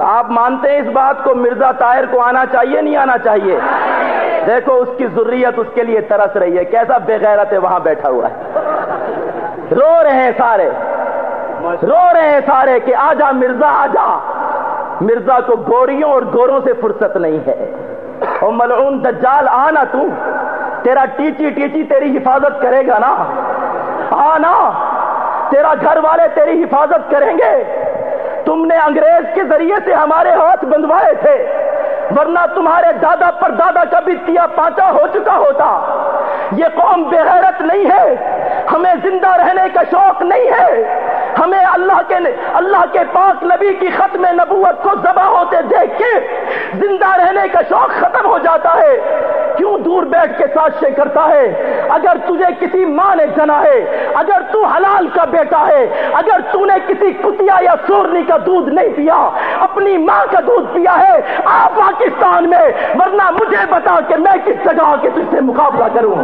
آپ مانتے ہیں اس بات کو مرزا طاہر کو آنا چاہیے، نہیں آنا چاہیے؟ دیکھو، اس کی ضروریت اس کے لیے ترس رہی ہے، کیسا بے غیرت ہے وہاں بیٹھا ہوا ہے۔ رو رہے ہیں سارے۔ رو رہے ہیں سارے کہ آجا مرزا آجا۔ مرزا کو گوریوں اور گوروں سے فرصت نہیں ہے۔ او ملعون دجال آنا تو۔ تیرا ٹیچی ٹیچی تیری حفاظت کرے گا نا۔ آنا تیرا گھر والے تیری حفاظت کریں گے۔ تم نے انگریز کے ذریعے سے ہمارے ہاتھ بندوائے تھے، ورنہ تمہارے دادا پر دادا کا بھی تیا پانچا ہو چکا ہوتا۔ یہ قوم بےغیرت نہیں ہے۔ ہمیں زندہ رہنے کا شوق نہیں ہے۔ ہمیں اللہ کے اللہ کے پاک نبی کی ختم نبوت کو ذبح ہوتے دیکھ کے زندہ رہنے کا شوق ختم ہو جاتا ہے۔ کیوں دور بیٹھ کے سازشیں کرتا ہے؟ ماں نے جنا ہے، اگر تو حلال کا بیٹا ہے، اگر تو نے کسی کتیا یا سورنی کا دودھ نہیں پیا، اپنی ماں کا دودھ پیا ہے آ پاکستان میں، ورنہ مجھے بتا کہ میں کس جگہ کے تجھ سے مقابلہ کروں۔